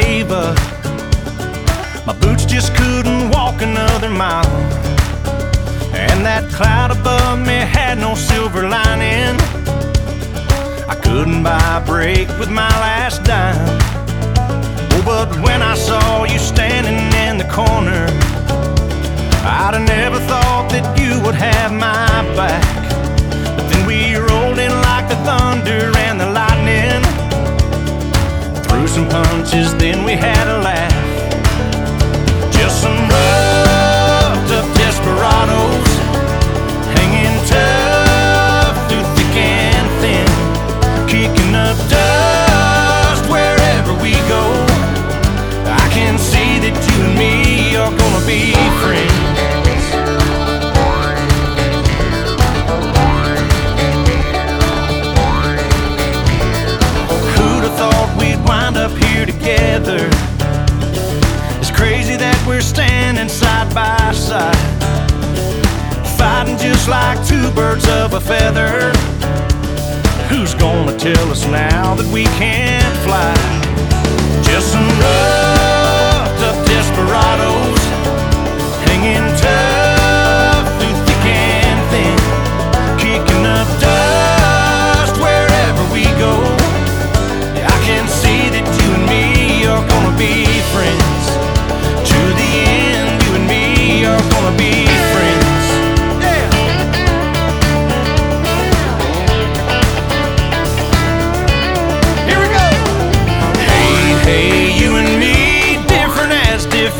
gave up. My boots just couldn't walk another mile. And that cloud above me had no silver lining. I couldn't buy a break with my last dime. standing side by side, fighting just like two birds of a feather. Who's gonna tell us now that we can't fly? Just some.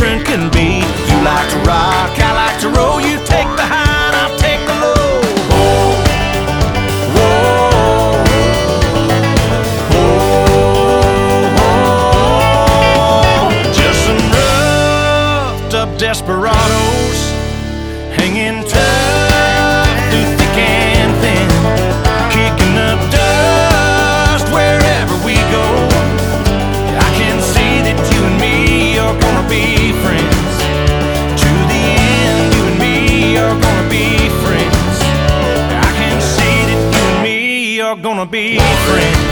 different can you're gonna be friends.